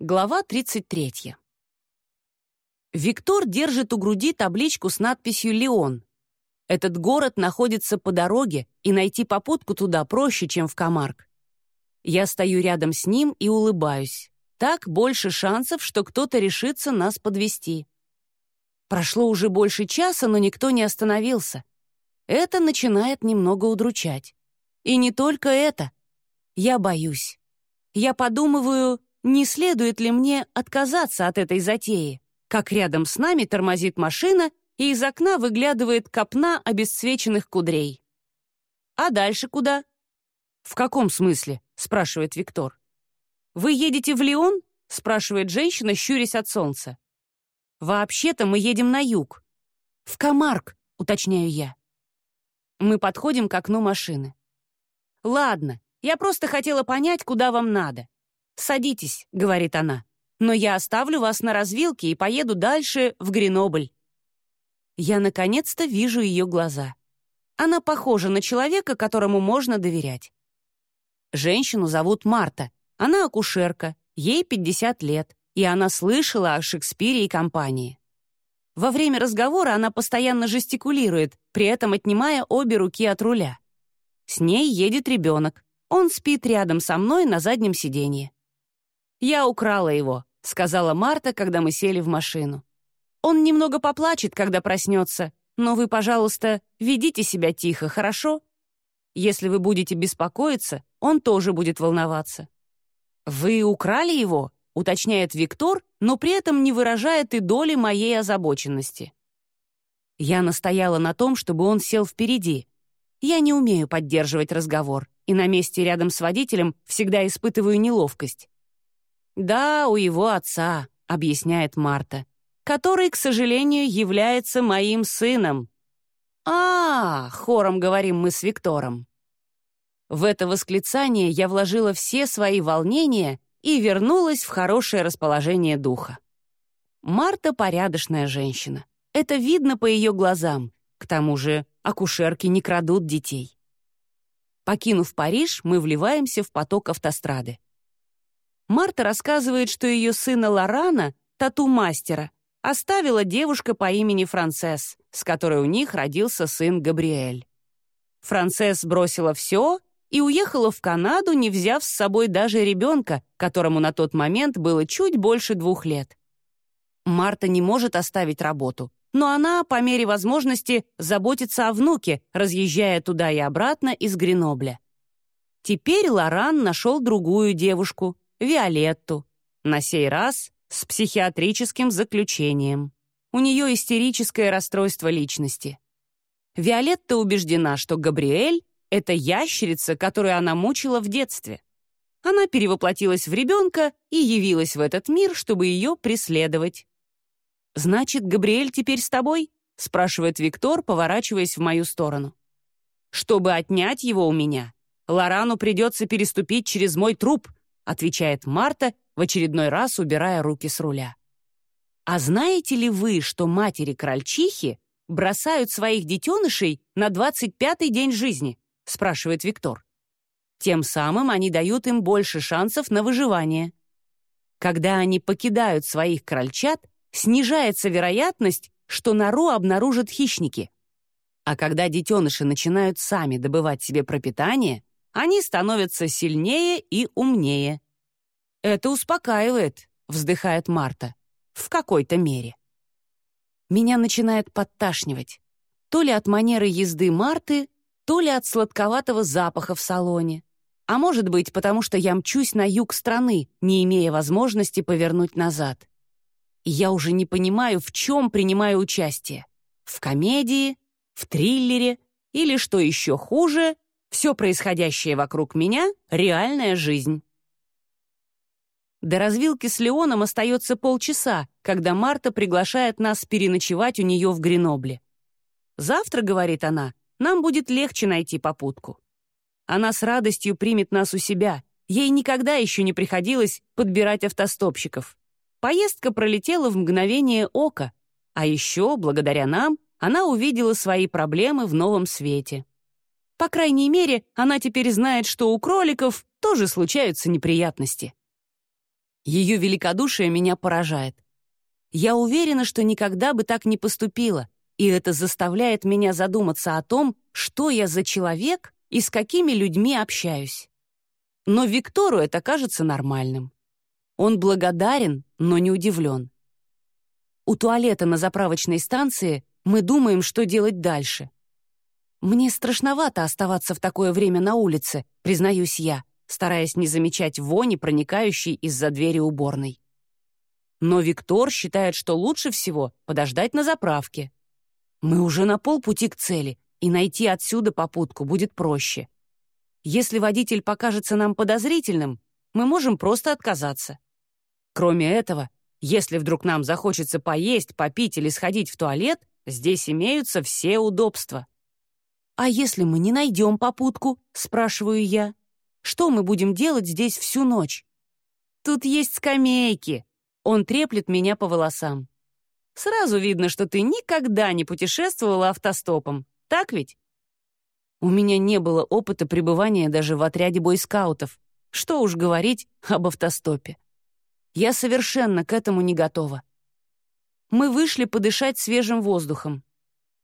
Глава 33. Виктор держит у груди табличку с надписью «Леон». Этот город находится по дороге, и найти попутку туда проще, чем в Камарк. Я стою рядом с ним и улыбаюсь. Так больше шансов, что кто-то решится нас подвести. Прошло уже больше часа, но никто не остановился. Это начинает немного удручать. И не только это. Я боюсь. Я подумываю, не следует ли мне отказаться от этой затеи, как рядом с нами тормозит машина, и из окна выглядывает копна обесцвеченных кудрей. «А дальше куда?» «В каком смысле?» — спрашивает Виктор. «Вы едете в Лион?» — спрашивает женщина, щурясь от солнца. «Вообще-то мы едем на юг». «В Камарк», — уточняю я. Мы подходим к окну машины. «Ладно, я просто хотела понять, куда вам надо. «Садитесь», — говорит она, «но я оставлю вас на развилке и поеду дальше в Гренобль». Я наконец-то вижу ее глаза. Она похожа на человека, которому можно доверять. Женщину зовут Марта. Она акушерка, ей 50 лет, и она слышала о Шекспире и компании. Во время разговора она постоянно жестикулирует, при этом отнимая обе руки от руля. С ней едет ребенок. Он спит рядом со мной на заднем сиденье. «Я украла его», — сказала Марта, когда мы сели в машину. «Он немного поплачет, когда проснется, но вы, пожалуйста, ведите себя тихо, хорошо? Если вы будете беспокоиться, он тоже будет волноваться». «Вы украли его?» — уточняет Виктор, но при этом не выражает и доли моей озабоченности. Я настояла на том, чтобы он сел впереди. Я не умею поддерживать разговор, и на месте рядом с водителем всегда испытываю неловкость. «Да, у его отца», — объясняет Марта, «который, к сожалению, является моим сыном». «А, — хором говорим мы с Виктором. В это восклицание я вложила все свои волнения и вернулась в хорошее расположение духа. Марта — порядочная женщина. Это видно по ее глазам. К тому же акушерки не крадут детей. Покинув Париж, мы вливаемся в поток автострады. Марта рассказывает, что ее сына Лорана, тату-мастера, оставила девушка по имени Францесс, с которой у них родился сын Габриэль. Францесс бросила все и уехала в Канаду, не взяв с собой даже ребенка, которому на тот момент было чуть больше двух лет. Марта не может оставить работу, но она, по мере возможности, заботится о внуке, разъезжая туда и обратно из Гренобля. Теперь Лоран нашел другую девушку, Виолетту, на сей раз с психиатрическим заключением. У нее истерическое расстройство личности. Виолетта убеждена, что Габриэль — это ящерица, которую она мучила в детстве. Она перевоплотилась в ребенка и явилась в этот мир, чтобы ее преследовать. «Значит, Габриэль теперь с тобой?» — спрашивает Виктор, поворачиваясь в мою сторону. «Чтобы отнять его у меня, Лорану придется переступить через мой труп, отвечает Марта, в очередной раз убирая руки с руля. А знаете ли вы, что матери-крольчихи бросают своих детенышей на 25-й день жизни? спрашивает Виктор. Тем самым они дают им больше шансов на выживание. Когда они покидают своих крольчат, снижается вероятность, что нору обнаружат хищники. А когда детеныши начинают сами добывать себе пропитание, они становятся сильнее и умнее. «Это успокаивает», — вздыхает Марта. «В какой-то мере». Меня начинает подташнивать. То ли от манеры езды Марты, то ли от сладковатого запаха в салоне. А может быть, потому что я мчусь на юг страны, не имея возможности повернуть назад. И я уже не понимаю, в чем принимаю участие. В комедии, в триллере или, что еще хуже, все происходящее вокруг меня — реальная жизнь. До развилки с Леоном остается полчаса, когда Марта приглашает нас переночевать у нее в Гренобле. «Завтра, — говорит она, — нам будет легче найти попутку. Она с радостью примет нас у себя. Ей никогда еще не приходилось подбирать автостопщиков. Поездка пролетела в мгновение ока, а еще, благодаря нам, она увидела свои проблемы в новом свете. По крайней мере, она теперь знает, что у кроликов тоже случаются неприятности. Ее великодушие меня поражает. Я уверена, что никогда бы так не поступила, и это заставляет меня задуматься о том, что я за человек и с какими людьми общаюсь. Но Виктору это кажется нормальным. Он благодарен, но не удивлен. У туалета на заправочной станции мы думаем, что делать дальше. Мне страшновато оставаться в такое время на улице, признаюсь я, стараясь не замечать вони, проникающей из-за двери уборной. Но Виктор считает, что лучше всего подождать на заправке. Мы уже на полпути к цели, и найти отсюда попутку будет проще. Если водитель покажется нам подозрительным, мы можем просто отказаться. Кроме этого, если вдруг нам захочется поесть, попить или сходить в туалет, здесь имеются все удобства. «А если мы не найдем попутку?» — спрашиваю я. «Что мы будем делать здесь всю ночь?» «Тут есть скамейки». Он треплет меня по волосам. «Сразу видно, что ты никогда не путешествовала автостопом. Так ведь?» У меня не было опыта пребывания даже в отряде бойскаутов. Что уж говорить об автостопе. Я совершенно к этому не готова. Мы вышли подышать свежим воздухом.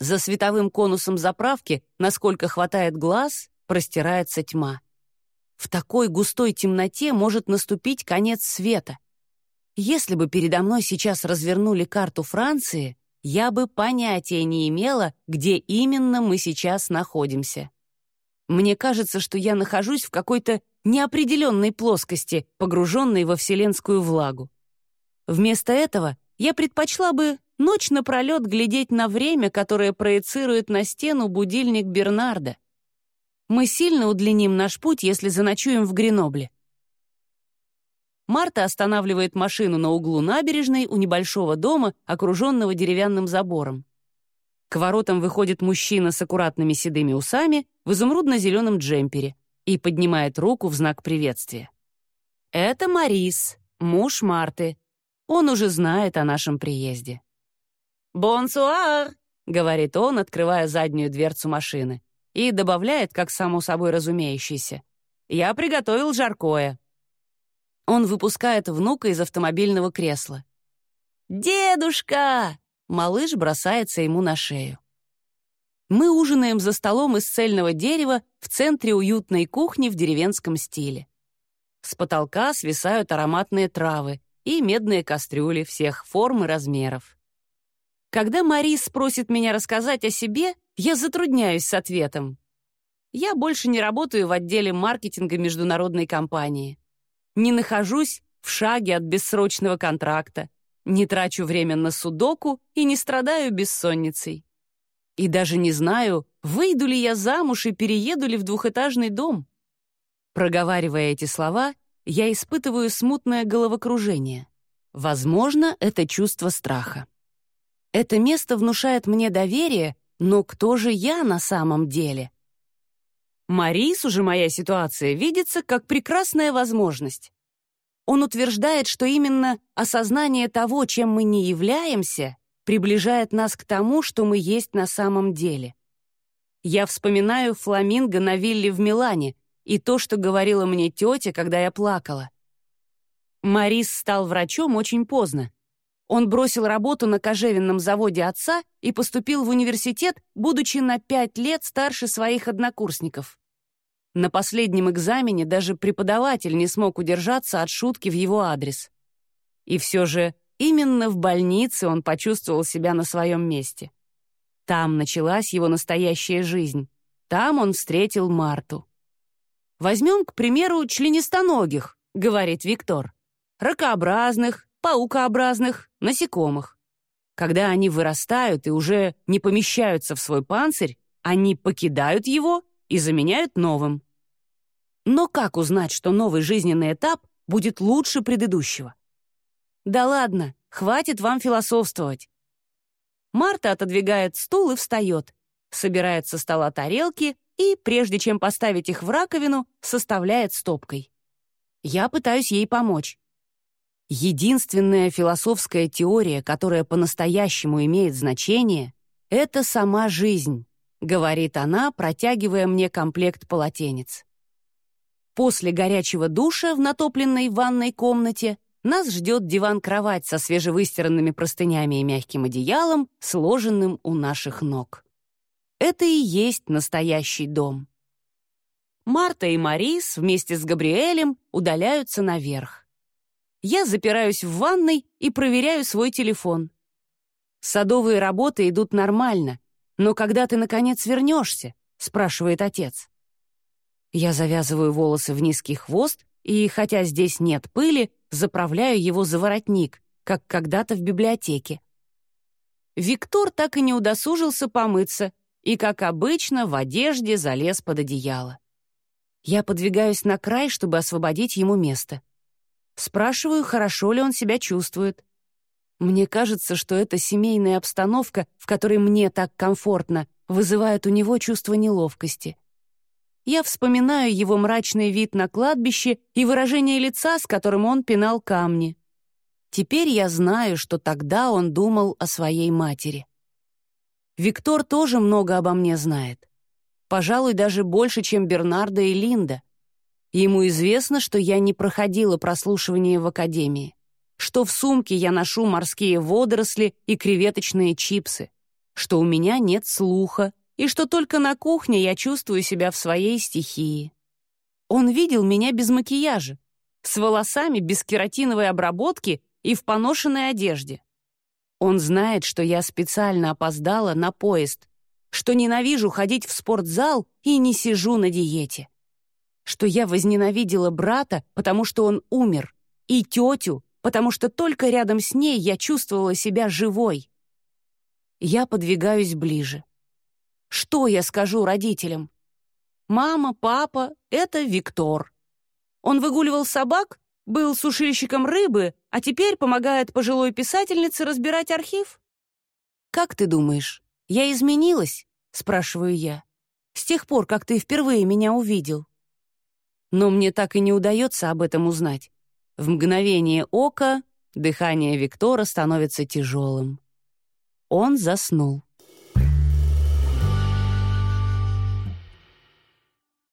За световым конусом заправки, насколько хватает глаз, простирается тьма. В такой густой темноте может наступить конец света. Если бы передо мной сейчас развернули карту Франции, я бы понятия не имела, где именно мы сейчас находимся. Мне кажется, что я нахожусь в какой-то неопределенной плоскости, погруженной во вселенскую влагу. Вместо этого я предпочла бы ночь напролет глядеть на время, которое проецирует на стену будильник Бернарда. Мы сильно удлиним наш путь, если заночуем в Гренобле. Марта останавливает машину на углу набережной у небольшого дома, окруженного деревянным забором. К воротам выходит мужчина с аккуратными седыми усами в изумрудно-зеленом джемпере и поднимает руку в знак приветствия. Это Марис, муж Марты. Он уже знает о нашем приезде. «Бонсуар!» — говорит он, открывая заднюю дверцу машины, и добавляет, как само собой разумеющееся. «Я приготовил жаркое». Он выпускает внука из автомобильного кресла. «Дедушка!» — малыш бросается ему на шею. Мы ужинаем за столом из цельного дерева в центре уютной кухни в деревенском стиле. С потолка свисают ароматные травы и медные кастрюли всех форм и размеров. Когда Марис просит меня рассказать о себе, я затрудняюсь с ответом. Я больше не работаю в отделе маркетинга международной компании не нахожусь в шаге от бессрочного контракта, не трачу время на судоку и не страдаю бессонницей. И даже не знаю, выйду ли я замуж и перееду ли в двухэтажный дом. Проговаривая эти слова, я испытываю смутное головокружение. Возможно, это чувство страха. Это место внушает мне доверие, но кто же я на самом деле? Марису же моя ситуация видится как прекрасная возможность. Он утверждает, что именно осознание того, чем мы не являемся, приближает нас к тому, что мы есть на самом деле. Я вспоминаю фламинго на вилле в Милане и то, что говорила мне тетя, когда я плакала. Марис стал врачом очень поздно. Он бросил работу на кожевенном заводе отца и поступил в университет, будучи на пять лет старше своих однокурсников. На последнем экзамене даже преподаватель не смог удержаться от шутки в его адрес. И все же именно в больнице он почувствовал себя на своем месте. Там началась его настоящая жизнь. Там он встретил Марту. «Возьмем, к примеру, членистоногих», — говорит Виктор. «Ракообразных, паукообразных, насекомых. Когда они вырастают и уже не помещаются в свой панцирь, они покидают его и заменяют новым. Но как узнать, что новый жизненный этап будет лучше предыдущего? Да ладно, хватит вам философствовать. Марта отодвигает стул и встает, собирает со стола тарелки и, прежде чем поставить их в раковину, составляет стопкой. Я пытаюсь ей помочь. Единственная философская теория, которая по-настоящему имеет значение, это сама жизнь, говорит она, протягивая мне комплект полотенец. После горячего душа в натопленной ванной комнате нас ждет диван-кровать со свежевыстиранными простынями и мягким одеялом, сложенным у наших ног. Это и есть настоящий дом. Марта и Марис вместе с Габриэлем удаляются наверх. Я запираюсь в ванной и проверяю свой телефон. Садовые работы идут нормально, но когда ты, наконец, вернешься? спрашивает отец. Я завязываю волосы в низкий хвост и, хотя здесь нет пыли, заправляю его за воротник, как когда-то в библиотеке. Виктор так и не удосужился помыться и, как обычно, в одежде залез под одеяло. Я подвигаюсь на край, чтобы освободить ему место. Спрашиваю, хорошо ли он себя чувствует. Мне кажется, что эта семейная обстановка, в которой мне так комфортно, вызывает у него чувство неловкости. Я вспоминаю его мрачный вид на кладбище и выражение лица, с которым он пинал камни. Теперь я знаю, что тогда он думал о своей матери. Виктор тоже много обо мне знает. Пожалуй, даже больше, чем Бернардо и Линда. Ему известно, что я не проходила прослушивание в академии, что в сумке я ношу морские водоросли и креветочные чипсы, что у меня нет слуха и что только на кухне я чувствую себя в своей стихии. Он видел меня без макияжа, с волосами без кератиновой обработки и в поношенной одежде. Он знает, что я специально опоздала на поезд, что ненавижу ходить в спортзал и не сижу на диете. Что я возненавидела брата, потому что он умер, и тетю, потому что только рядом с ней я чувствовала себя живой. Я подвигаюсь ближе. Что я скажу родителям? Мама, папа — это Виктор. Он выгуливал собак, был сушильщиком рыбы, а теперь помогает пожилой писательнице разбирать архив? Как ты думаешь, я изменилась? Спрашиваю я. С тех пор, как ты впервые меня увидел. Но мне так и не удается об этом узнать. В мгновение ока дыхание Виктора становится тяжелым. Он заснул.